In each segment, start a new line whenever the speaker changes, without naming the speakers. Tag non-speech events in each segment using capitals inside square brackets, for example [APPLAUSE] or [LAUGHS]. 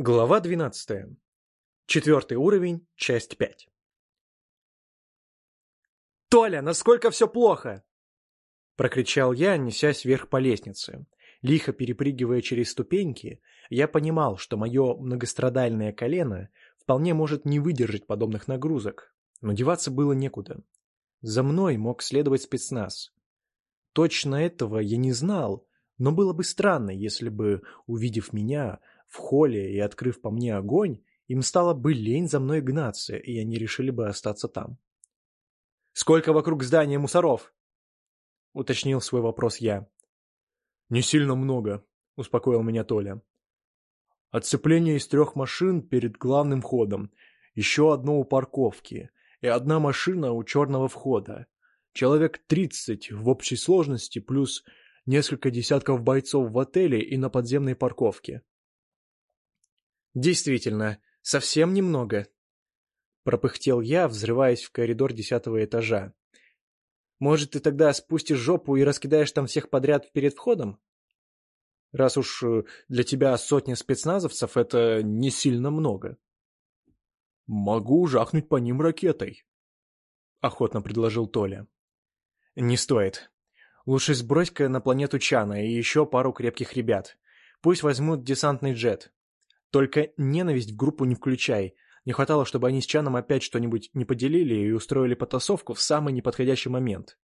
Глава 12. Четвертый уровень, часть 5. «Толя, насколько все плохо!» Прокричал я, несясь вверх по лестнице. Лихо перепрыгивая через ступеньки, я понимал, что мое многострадальное колено вполне может не выдержать подобных нагрузок, но деваться было некуда. За мной мог следовать спецназ. Точно этого я не знал, но было бы странно, если бы, увидев меня, в холле и открыв по мне огонь, им стало бы лень за мной гнаться, и они решили бы остаться там. «Сколько вокруг здания мусоров?» — уточнил свой вопрос я. «Не сильно много», — успокоил меня Толя. «Отцепление из трех машин перед главным входом, еще одно у парковки и одна машина у черного входа. Человек тридцать в общей сложности, плюс несколько десятков бойцов в отеле и на подземной парковке.
Действительно, совсем немного. Пропыхтел я, взрываясь в коридор десятого этажа. Может, ты тогда спустишь жопу и раскидаешь там всех подряд перед входом? Раз уж э, для тебя сотня спецназовцев — это не сильно много.
Могу жахнуть по ним ракетой, — охотно предложил Толя.
Не стоит. Лучше сбрось-ка на планету Чана и еще пару крепких ребят. Пусть возьмут десантный джет. Только ненависть в группу не включай. Не хватало, чтобы они с Чаном опять что-нибудь не поделили и устроили потасовку в самый неподходящий момент.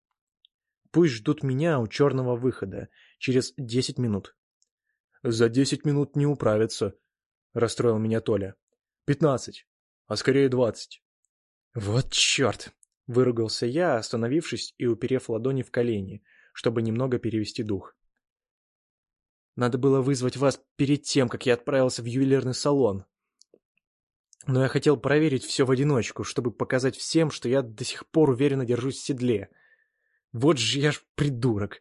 Пусть ждут меня у черного выхода через десять минут.
За десять минут не управятся, расстроил меня Толя. Пятнадцать, а скорее двадцать.
Вот черт! Выругался я, остановившись и уперев ладони в колени, чтобы немного перевести дух. Надо было вызвать вас перед тем, как я отправился в ювелирный салон. Но я хотел проверить все в одиночку, чтобы показать всем, что я до сих пор уверенно держусь в седле. Вот же я ж придурок.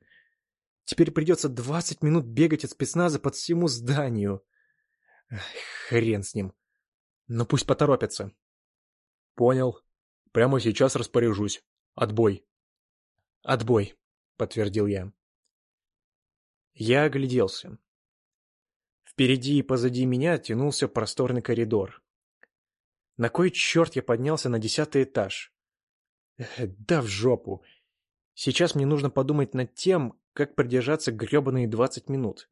Теперь придется двадцать минут бегать от спецназа под всему зданию. Эх, хрен с ним. Но пусть поторопятся.
Понял. Прямо сейчас распоряжусь. Отбой.
Отбой, подтвердил я. Я огляделся. Впереди и позади меня тянулся просторный коридор. На кой черт я поднялся на десятый этаж? Да в жопу. Сейчас мне нужно подумать над тем, как продержаться гребаные двадцать минут.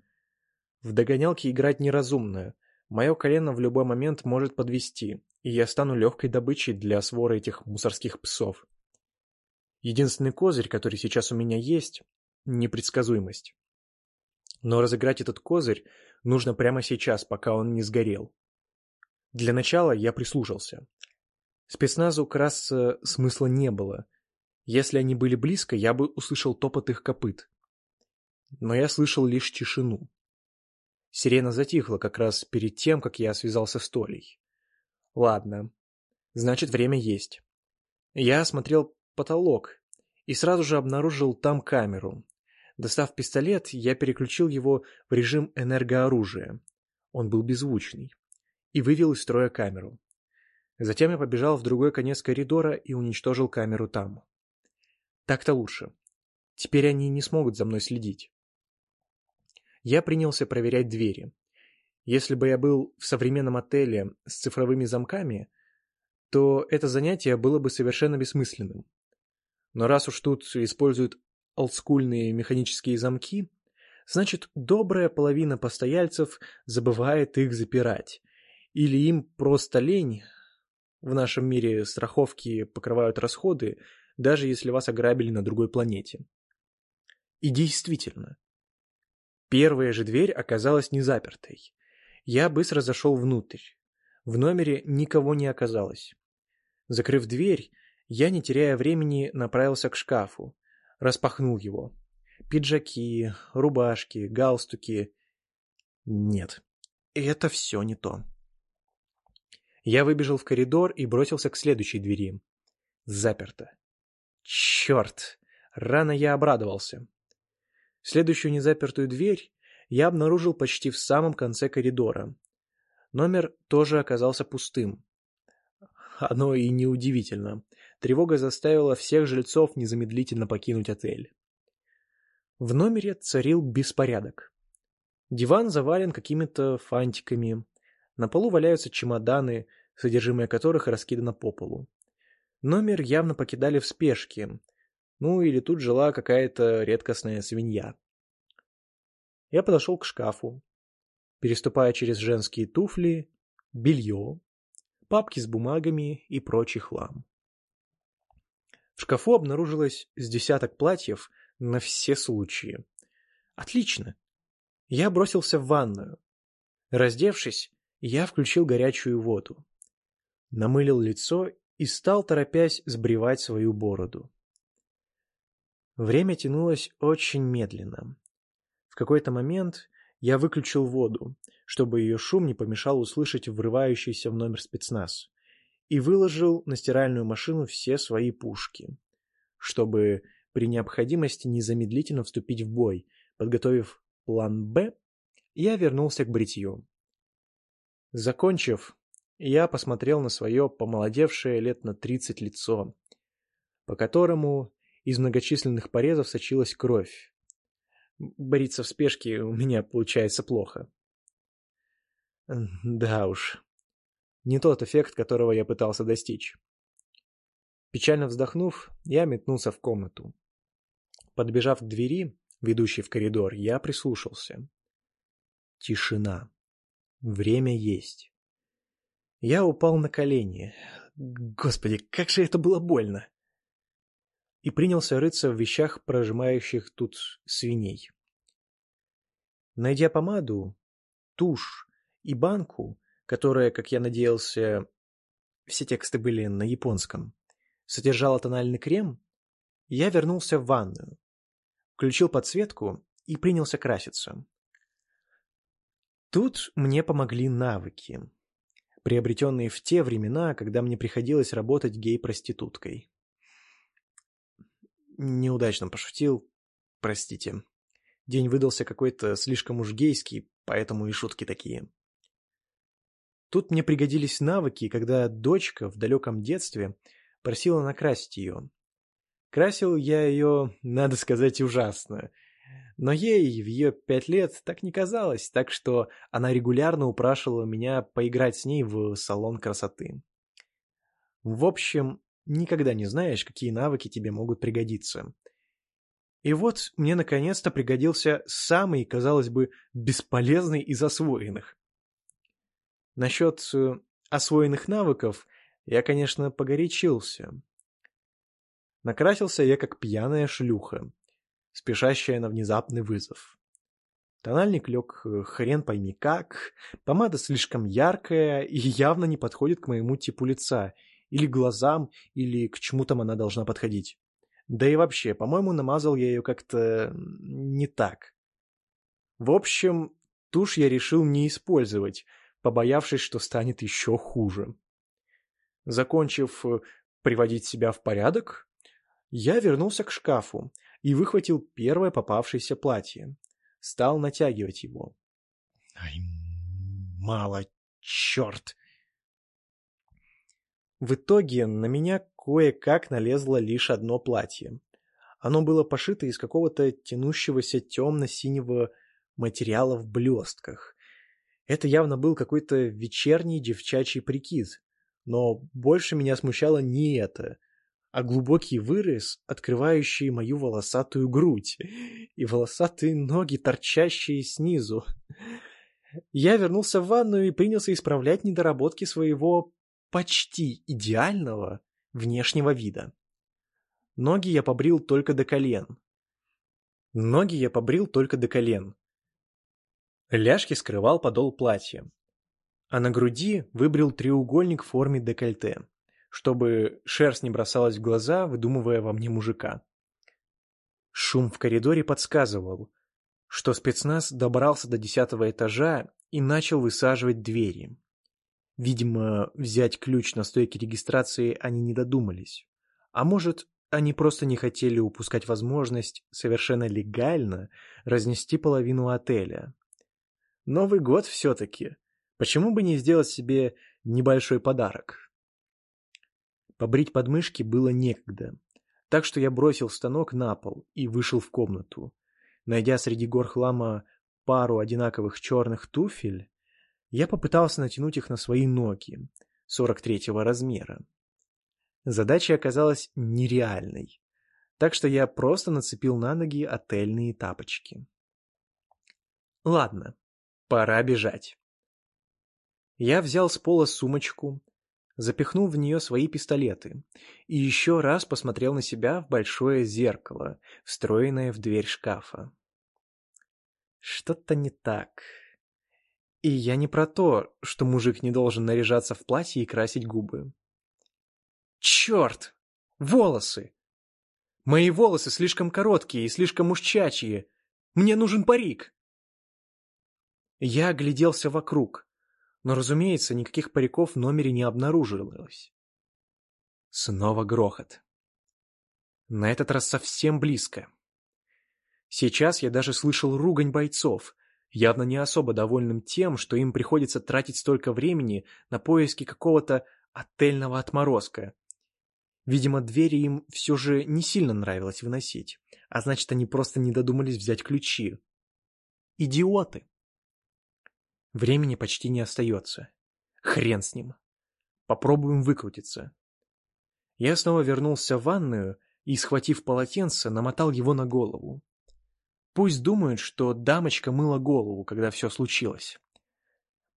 В догонялки играть неразумно. Мое колено в любой момент может подвести, и я стану легкой добычей для своры этих мусорских псов. Единственный козырь, который сейчас у меня есть — непредсказуемость. Но разыграть этот козырь нужно прямо сейчас, пока он не сгорел. Для начала я прислушался. Спецназу красться смысла не было. Если они были близко, я бы услышал топот их копыт. Но я слышал лишь тишину. Сирена затихла как раз перед тем, как я связался с Толей. Ладно, значит время есть. Я осмотрел потолок и сразу же обнаружил там камеру, Достав пистолет, я переключил его в режим энергооружия. Он был беззвучный. И вывел из строя камеру. Затем я побежал в другой конец коридора и уничтожил камеру там. Так-то лучше. Теперь они не смогут за мной следить. Я принялся проверять двери. Если бы я был в современном отеле с цифровыми замками, то это занятие было бы совершенно бессмысленным. Но раз уж тут используют олдскульные механические замки, значит, добрая половина постояльцев забывает их запирать. Или им просто лень. В нашем мире страховки покрывают расходы, даже если вас ограбили на другой планете. И действительно, первая же дверь оказалась не запертой. Я быстро зашел внутрь. В номере никого не оказалось. Закрыв дверь, я, не теряя времени, направился к шкафу распахнул его. Пиджаки, рубашки, галстуки. Нет, это все не то. Я выбежал в коридор и бросился к следующей двери. Заперто. Черт! Рано я обрадовался. Следующую незапертую дверь я обнаружил почти в самом конце коридора. Номер тоже оказался пустым. Оно и неудивительно. Тревога заставила всех жильцов незамедлительно покинуть отель. В номере царил беспорядок. Диван завален какими-то фантиками.
На полу валяются чемоданы, содержимое которых раскидано по полу. Номер явно покидали в спешке, ну или тут жила какая-то редкостная свинья. Я подошел к шкафу, переступая через женские туфли, белье, папки с бумагами и прочий хлам. В шкафу обнаружилось с десяток платьев на все случаи. Отлично. Я бросился в ванную. Раздевшись, я включил горячую воду. Намылил лицо и стал, торопясь, сбривать свою бороду. Время тянулось очень медленно. В какой-то момент я выключил воду, чтобы ее шум не помешал услышать врывающийся в номер спецназ, и выложил на стиральную машину все свои пушки, чтобы при необходимости незамедлительно вступить в бой. Подготовив план «Б», я вернулся к бритью. Закончив, я посмотрел на свое помолодевшее лет на тридцать лицо, по которому из многочисленных порезов сочилась кровь, Бориться в спешке у меня получается плохо. Да уж. Не тот эффект, которого я пытался достичь. Печально вздохнув, я метнулся в комнату. Подбежав к двери, ведущей в коридор, я прислушался. Тишина. Время есть. Я упал на колени. Господи, как же это было больно! и принялся рыться в вещах, прожимающих тут свиней. Найдя помаду, тушь и банку, которая, как я надеялся, все тексты были на японском, содержала тональный крем, я вернулся в ванную, включил подсветку и принялся краситься. Тут мне помогли навыки, приобретенные в те времена, когда мне приходилось работать гей-проституткой. Неудачно пошутил. Простите. День выдался какой-то слишком уж гейский, поэтому и шутки такие. Тут мне пригодились навыки, когда дочка в далеком детстве просила накрасить ее. Красил я ее, надо сказать, ужасно. Но ей в ее пять лет так не казалось, так что она регулярно упрашивала меня поиграть с ней в салон красоты. В общем, Никогда не знаешь, какие навыки тебе могут пригодиться. И вот мне наконец-то пригодился самый, казалось бы, бесполезный из освоенных. Насчет э, освоенных навыков я, конечно, погорячился. Накрасился я как пьяная шлюха, спешащая на внезапный вызов. Тональник лег э, хрен пойми как, помада слишком яркая и явно не подходит к моему типу лица — или глазам, или к чему там она должна подходить. Да и вообще, по-моему, намазал я ее как-то не так. В общем, тушь я решил не использовать, побоявшись, что станет еще хуже. Закончив э, приводить себя в порядок, я вернулся к шкафу и выхватил первое попавшееся платье. Стал натягивать его. Ай, мало, черт! В итоге на меня кое-как налезло лишь одно платье. Оно было пошито из какого-то тянущегося темно-синего материала в блестках. Это явно был какой-то вечерний девчачий прикид. Но больше меня смущало не это, а глубокий вырез, открывающий мою волосатую грудь и волосатые ноги, торчащие снизу. Я вернулся в ванную и принялся исправлять недоработки своего почти идеального внешнего вида. Ноги я побрил только до колен. Ноги я побрил только до колен. Ляжки скрывал подол платья. А на груди выбрил треугольник в форме декольте, чтобы шерсть не бросалась в глаза, выдумывая во мне мужика. Шум в коридоре подсказывал, что спецназ добрался до десятого этажа и начал высаживать двери. Видимо, взять ключ на стойке регистрации они не додумались. А может, они просто не хотели упускать возможность совершенно легально разнести половину отеля. Новый год все-таки. Почему бы не сделать себе небольшой подарок? Побрить подмышки было некогда, так что я бросил станок на пол и вышел в комнату. Найдя среди гор хлама пару одинаковых черных туфель, Я попытался натянуть их на свои ноги 43-го размера. Задача оказалась нереальной, так что я просто нацепил на ноги отельные тапочки. Ладно, пора бежать. Я взял с пола сумочку, запихнул в нее свои пистолеты и еще раз посмотрел на себя в большое зеркало, встроенное в дверь шкафа. Что-то не так. И я не про то, что мужик не должен наряжаться в платье и красить губы. Черт! Волосы! Мои волосы слишком короткие и слишком мужчачьи. Мне нужен парик. Я огляделся вокруг, но, разумеется, никаких париков в номере не обнаружилось. Снова грохот. На этот раз совсем близко. Сейчас я даже слышал ругань бойцов, явно не особо довольным тем, что им приходится тратить столько времени на поиски какого-то отельного отморозка. Видимо, двери им все же не сильно нравилось выносить, а значит, они просто не додумались взять ключи. Идиоты! Времени почти не остается. Хрен с ним. Попробуем выкрутиться. Я снова вернулся в ванную и, схватив полотенце, намотал его на голову. Пусть думают, что дамочка мыла голову, когда все случилось.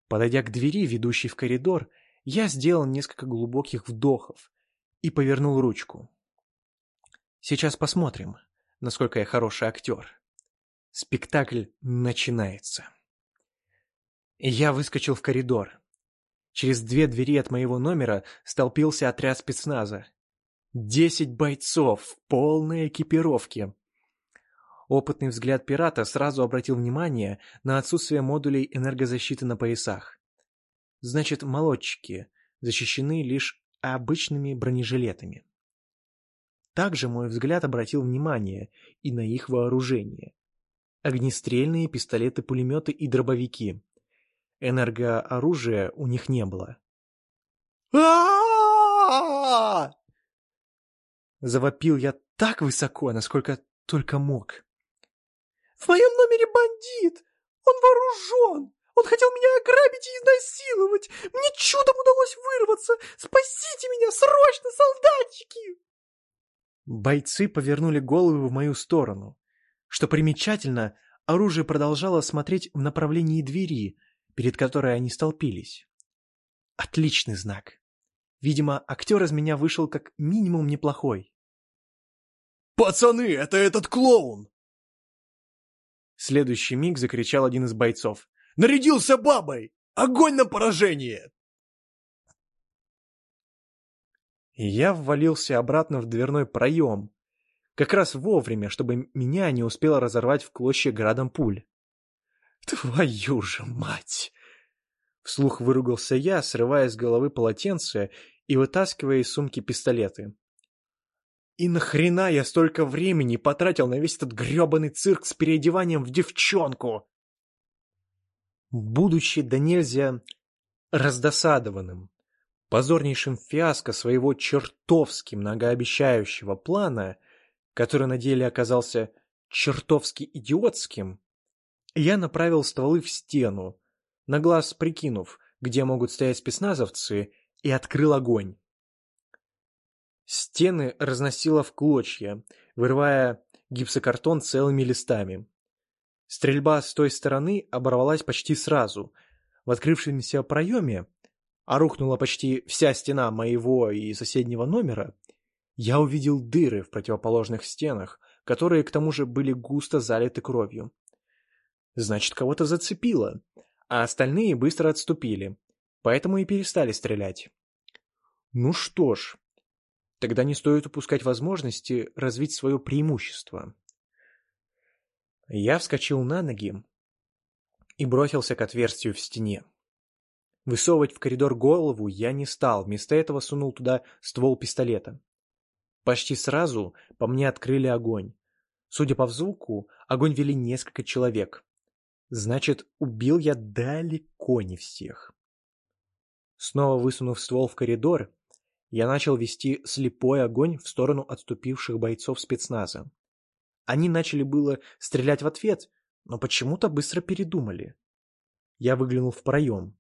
Подойдя к двери, ведущей в коридор, я сделал несколько глубоких вдохов и повернул ручку. Сейчас посмотрим, насколько я хороший актер. Спектакль начинается. Я выскочил в коридор. Через две двери от моего номера столпился отряд спецназа. Десять бойцов в полной экипировке. Опытный взгляд пирата сразу обратил внимание на отсутствие модулей энергозащиты на поясах. Значит, молодчики защищены лишь обычными бронежилетами. Также мой взгляд обратил внимание и на их вооружение. Огнестрельные пистолеты-пулеметы и дробовики. Энергооружия у них не было. Завопил я так высоко, насколько только мог.
В моем номере бандит! Он вооружен! Он хотел меня ограбить и изнасиловать! Мне чудом удалось вырваться! Спасите меня, срочно, солдатики!»
Бойцы повернули головы в мою сторону. Что примечательно, оружие продолжало смотреть в направлении двери, перед которой они столпились. Отличный знак. Видимо, актер из меня вышел как минимум неплохой.
«Пацаны, это этот клоун!»
следующий миг закричал один из бойцов.
«Нарядился бабой! Огонь на поражение!»
И я ввалился обратно в дверной проем, как раз вовремя, чтобы меня не успело разорвать в клочья градом пуль. «Твою же мать!» Вслух выругался я, срывая с головы полотенце и вытаскивая из сумки пистолеты. И нахрена я столько времени потратил на весь этот грёбаный цирк с переодеванием в девчонку? Будучи да нельзя раздосадованным, позорнейшим фиаско своего чертовски многообещающего плана, который на деле оказался чертовски идиотским, я направил стволы в стену, на глаз прикинув, где могут стоять спецназовцы, и открыл огонь. Стены разносило в клочья, вырывая гипсокартон целыми листами. Стрельба с той стороны оборвалась почти сразу. В открывшемся проеме, а рухнула почти вся стена моего и соседнего номера, я увидел дыры в противоположных стенах, которые к тому же были густо залиты кровью. Значит, кого-то зацепило, а остальные быстро отступили, поэтому и перестали стрелять. Ну что ж, Тогда не стоит упускать возможности развить свое преимущество. Я вскочил на ноги и бросился к отверстию в стене. Высовывать в коридор голову я не стал, вместо этого сунул туда ствол пистолета. Почти сразу по мне открыли огонь. Судя по звуку, огонь вели несколько человек. Значит, убил я далеко не всех. Снова высунув ствол в коридор, я начал вести слепой огонь в сторону отступивших бойцов спецназа. Они начали было стрелять в ответ, но почему-то быстро передумали. Я выглянул в проем.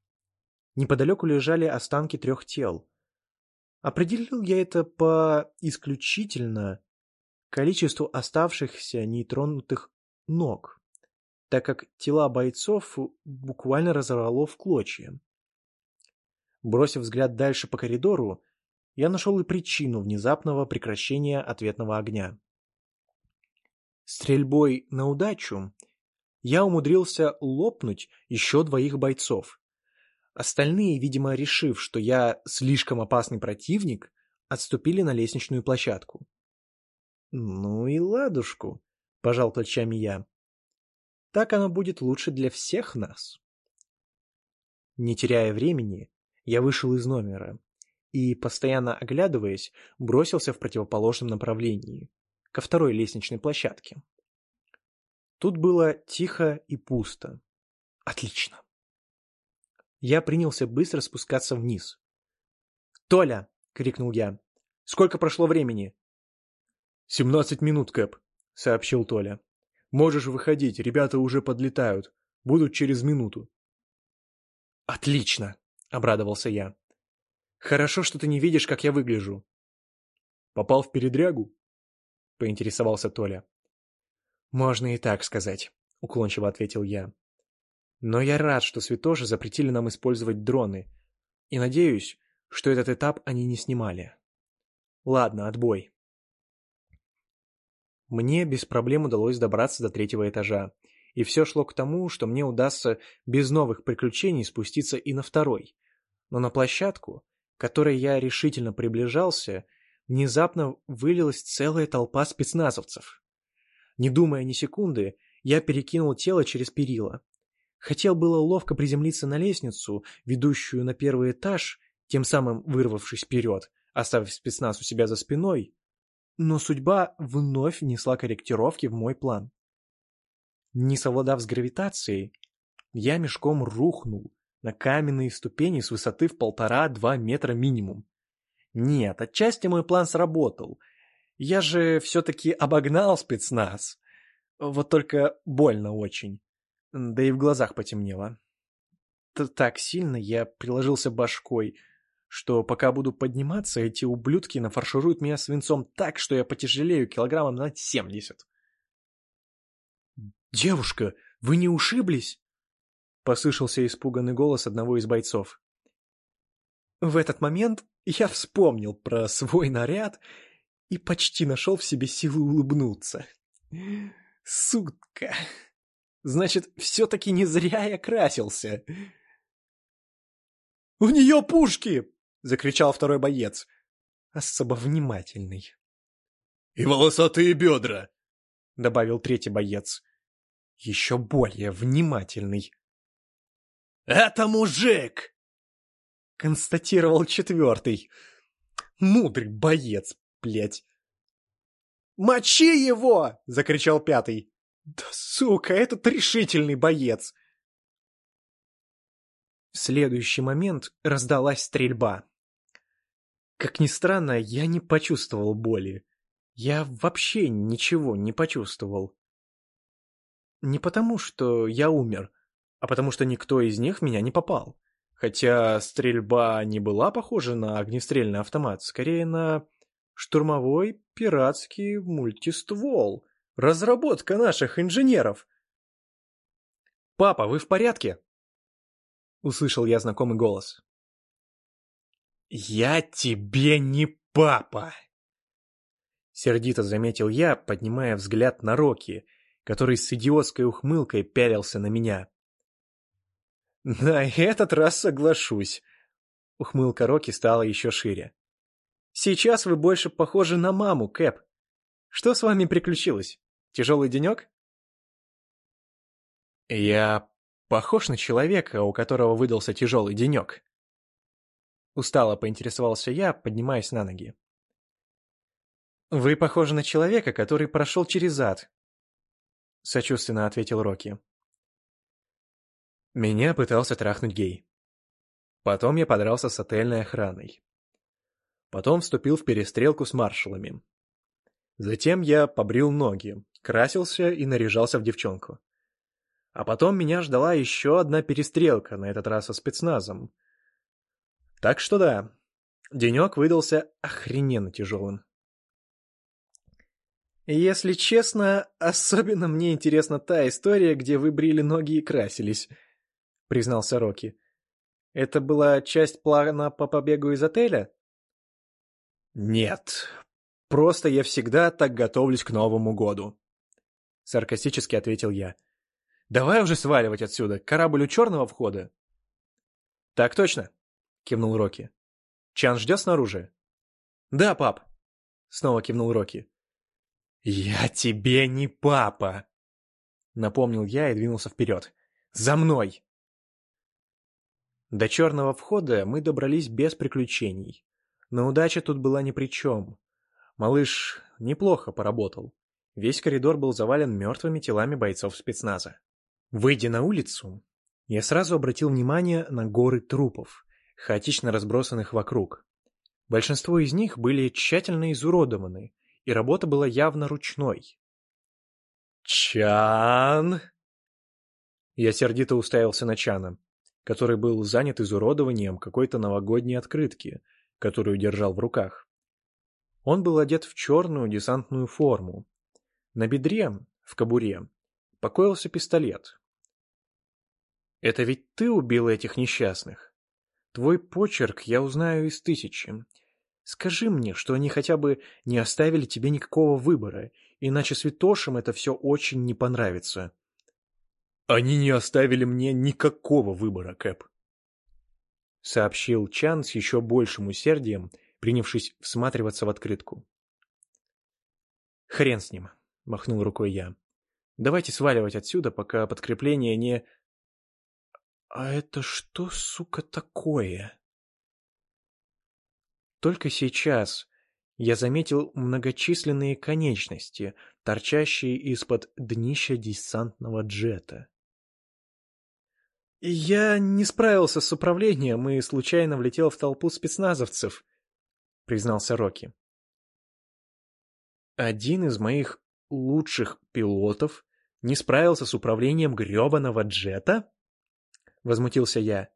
Неподалеку лежали останки трех тел. Определил я это по исключительно количеству оставшихся нейтронутых ног, так как тела бойцов буквально разорвало в клочья. Бросив взгляд дальше по коридору, я нашел и причину внезапного прекращения ответного огня. Стрельбой на удачу я умудрился лопнуть еще двоих бойцов. Остальные, видимо, решив, что я слишком опасный противник, отступили на лестничную площадку. «Ну и ладушку», — пожал плечами я. «Так оно будет лучше для всех нас». Не теряя времени, я вышел из номера и, постоянно оглядываясь, бросился в противоположном направлении, ко второй лестничной площадке. Тут было тихо и пусто. Отлично. Я принялся быстро спускаться вниз. «Толя!» — крикнул я. «Сколько прошло времени?»
«Семнадцать минут, Кэп», — сообщил Толя. «Можешь выходить, ребята уже подлетают. Будут через минуту».
«Отлично!» — обрадовался я. «Хорошо, что ты не видишь, как я выгляжу».
«Попал в передрягу?» — поинтересовался Толя.
«Можно и так сказать», — уклончиво ответил я. Но я рад, что святоши запретили нам использовать дроны, и надеюсь, что этот этап они не снимали. Ладно, отбой. Мне без проблем удалось добраться до третьего этажа, и все шло к тому, что мне удастся без новых приключений спуститься и на второй. Но на площадку, к которой я решительно приближался, внезапно вылилась целая толпа спецназовцев. Не думая ни секунды, я перекинул тело через перила, Хотел было ловко приземлиться на лестницу, ведущую на первый этаж, тем самым вырвавшись вперед, оставив спецназ у себя за спиной, но судьба вновь внесла корректировки в мой план. Не совладав с гравитацией, я мешком рухнул на каменные ступени с высоты в полтора-два метра минимум. Нет, отчасти мой план сработал. Я же все-таки обогнал спецназ. Вот только больно очень да и в глазах потемнело. Т так сильно я приложился башкой, что пока буду подниматься, эти ублюдки нафаршируют меня свинцом так, что я потяжелею килограммом на семьдесят. «Девушка, вы не ушиблись?» — послышался испуганный голос одного из бойцов. В этот момент я вспомнил про свой наряд и почти нашел в себе силы улыбнуться. Сутка. Значит, все-таки не зря я красился. «У нее пушки!» — закричал второй боец. Особо внимательный.
«И волосатые бедра!»
— добавил третий боец. Еще более внимательный.
«Это мужик!»
— констатировал четвертый. Мудрый боец, блядь. «Мочи его!» — закричал пятый. Да сука, этот решительный боец! В следующий момент раздалась стрельба. Как ни странно, я не почувствовал боли. Я вообще ничего не почувствовал. Не потому, что я умер, а потому что никто из них меня не попал. Хотя стрельба не была похожа на огнестрельный автомат, скорее на штурмовой пиратский мультиствол — Разработка наших инженеров. «Папа, вы в порядке?» Услышал я знакомый голос. «Я тебе не папа!» Сердито заметил я, поднимая взгляд на Рокки, который с идиотской ухмылкой пялился на меня. «На этот раз соглашусь». Ухмылка Рокки стала еще шире. «Сейчас вы больше похожи на маму, Кэп. Что с вами приключилось?» Тяжелый денек? Я похож на человека, у которого выдался тяжелый денек. Устало поинтересовался я, поднимаясь на ноги. Вы похожи на человека, который прошел через ад. Сочувственно ответил Рокки. Меня пытался трахнуть гей. Потом я подрался с отельной охраной. Потом вступил в перестрелку с маршалами. Затем я побрил ноги, красился и наряжался в девчонку. А потом меня ждала еще одна перестрелка, на этот раз со спецназом. Так что да, денек выдался охрененно тяжелым. Если честно, особенно мне интересна та история, где вы брили ноги и красились, признался Рокки. Это была часть плана по побегу из отеля? Нет, просто я всегда так готовлюсь к Новому году. Саркастически ответил я. Давай уже сваливать отсюда, корабль у черного входа. Так точно, кивнул Рокки. Чан ждет снаружи? Да, пап, снова кивнул Рокки. «Я тебе не папа!» Напомнил я и двинулся вперед. «За мной!» До черного входа мы добрались без приключений. Но удача тут была ни при чем. Малыш неплохо поработал. Весь коридор был завален мертвыми телами бойцов спецназа. Выйдя на улицу, я сразу обратил внимание на горы трупов, хаотично разбросанных вокруг. Большинство из них были тщательно изуродованы, и работа была явно ручной. «Чан!» Я сердито уставился на Чана, который был занят изуродованием какой-то новогодней открытки, которую держал в руках. Он был одет в черную десантную форму. На бедре, в кобуре, покоился пистолет. «Это ведь ты убил этих несчастных? Твой почерк я узнаю из тысячи, Скажи мне, что они хотя бы не оставили тебе никакого выбора, иначе святошам это все очень не понравится. Они не оставили мне никакого выбора, Кэп. Сообщил Чан с еще большим усердием, принявшись всматриваться в открытку. Хрен с ним, махнул рукой я. Давайте сваливать отсюда, пока подкрепление не... А это что, сука, такое? Только сейчас я заметил многочисленные конечности, торчащие из-под днища десантного джета. «Я не справился с управлением и случайно влетел в толпу спецназовцев», — признался Рокки. «Один из моих лучших пилотов не справился с управлением грёбаного джета?» — возмутился я.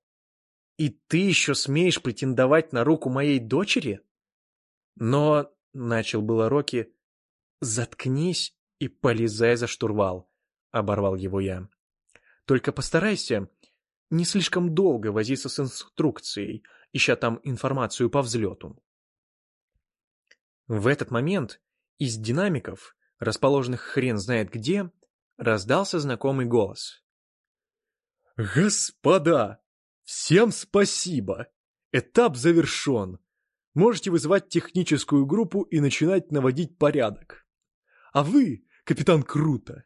И ты еще смеешь претендовать на руку моей дочери? Но, — начал было Рокки, — заткнись и полезай за штурвал, — оборвал его я. Только постарайся не слишком долго возиться с инструкцией, ища там информацию по взлету. В этот момент из динамиков, расположенных хрен знает где, раздался знакомый голос. «Господа, Всем спасибо! Этап завершен. Можете вызывать техническую группу и начинать наводить порядок. А вы, капитан Круто,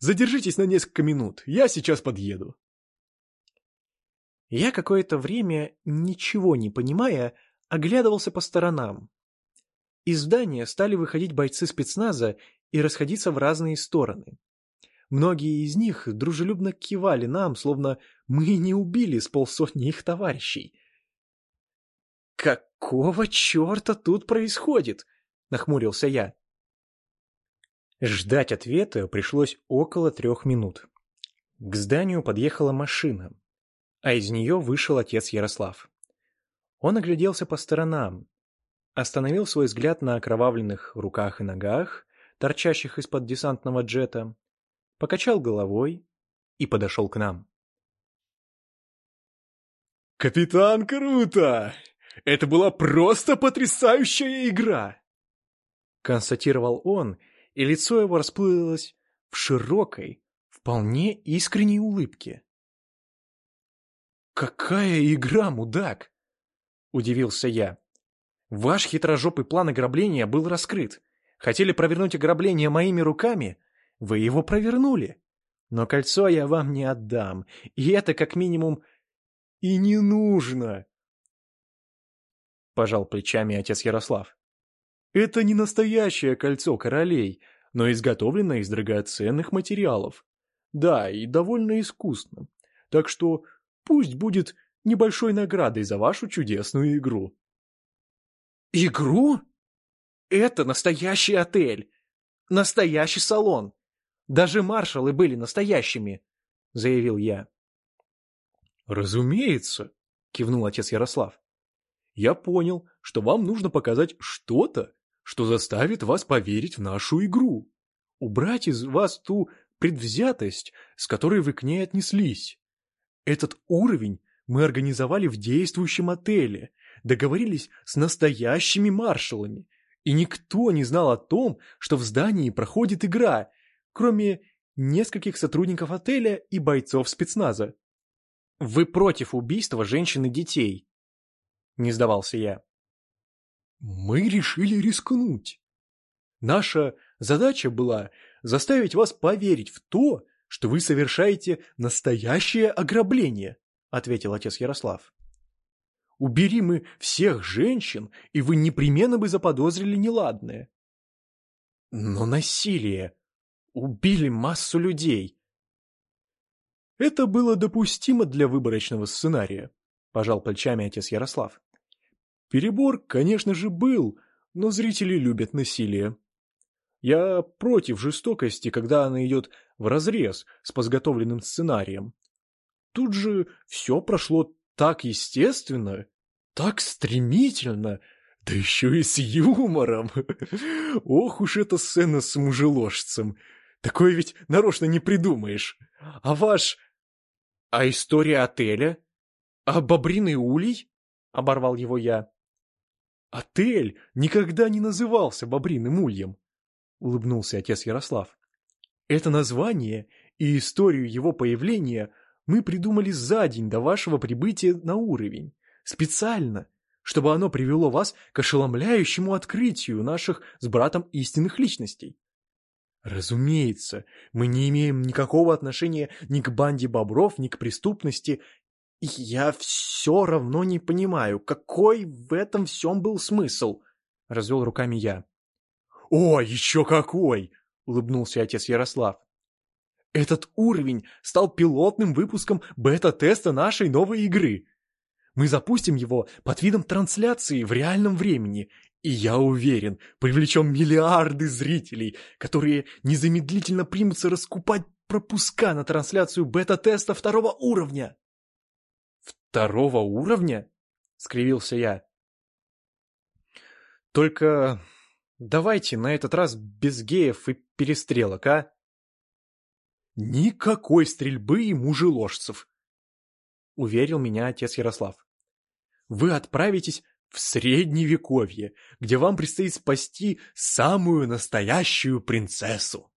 задержитесь на несколько минут, я сейчас подъеду. Я какое-то время, ничего не понимая, оглядывался по сторонам. Из здания стали выходить бойцы спецназа и расходиться в разные стороны. Многие из них дружелюбно кивали нам, словно мы не убили с полсотни их товарищей. «Какого черта тут происходит?» — нахмурился я. Ждать ответа пришлось около трех минут. К зданию подъехала машина, а из нее вышел отец Ярослав. Он огляделся по сторонам, остановил свой взгляд на окровавленных руках и ногах, торчащих из-под десантного джета, покачал головой и подошел к нам. «Капитан Круто! Это была просто потрясающая игра!» Констатировал он, и лицо его расплылось в широкой, вполне искренней улыбке. «Какая игра, мудак!» — удивился я. «Ваш хитрожопый план ограбления был раскрыт. Хотели провернуть ограбление моими руками, вы его провернули. Но кольцо я вам не отдам, и это как минимум и не нужно. Пожал плечами отец Ярослав. Это не настоящее кольцо королей, но изготовлено из драгоценных материалов. Да, и довольно искусно. Так что пусть будет небольшой наградой за вашу чудесную игру. Игру? Это настоящий отель. Настоящий салон. Даже маршалы были настоящими, заявил я. Разумеется, кивнул отец Ярослав.
я понял, что вам нужно показать что-то, что заставит вас поверить в нашу игру. Убрать из вас ту предвзятость, с которой вы к ней отнеслись. Этот уровень мы организовали в действующем отеле, договорились с настоящими маршалами, и никто не знал о том, что в здании проходит игра, кроме нескольких сотрудников отеля и бойцов спецназа. «Вы против убийства женщин и детей?» — не сдавался я. «Мы решили рискнуть. Наша задача была заставить вас поверить в то, что вы совершаете настоящее ограбление», — ответил отец Ярослав. «Убери мы всех женщин, и вы непременно бы заподозрили неладное». «Но насилие! Убили массу людей!» «Это было допустимо для выборочного сценария», — пожал плечами отец Ярослав. «Перебор, конечно же, был, но зрители любят насилие. Я против жестокости, когда она идет вразрез с подготовленным сценарием. Тут же все прошло так естественно, так стремительно, да еще и с юмором. [LAUGHS] Ох уж эта сцена с мужеложцем. Такое ведь нарочно не придумаешь. А ваш... А история отеля? А бобриный улей? Оборвал его я. Отель никогда не назывался бобриным ульем улыбнулся отец Ярослав. Это название и историю его появления мы придумали за день до вашего прибытия на уровень. Специально, чтобы оно привело вас к ошеломляющему открытию наших с братом истинных личностей. Разумеется, мы не имеем никакого отношения ни к банде бобров, ни к преступности. И я все равно не понимаю, какой в этом всем был смысл, — развел руками я. «О, еще какой!» — улыбнулся отец Ярослав. «Этот уровень стал пилотным выпуском бета-теста нашей новой игры. Мы запустим его под видом трансляции в реальном времени, и я уверен, привлечем миллиарды зрителей, которые незамедлительно примутся раскупать пропуска на трансляцию бета-теста второго уровня». «Второго уровня?» — скривился я. «Только Давайте на этот раз без геев и перестрелок, а? Никакой стрельбы и мужеложцев, уверил меня отец Ярослав. Вы отправитесь в средневековье, где вам предстоит спасти самую настоящую принцессу.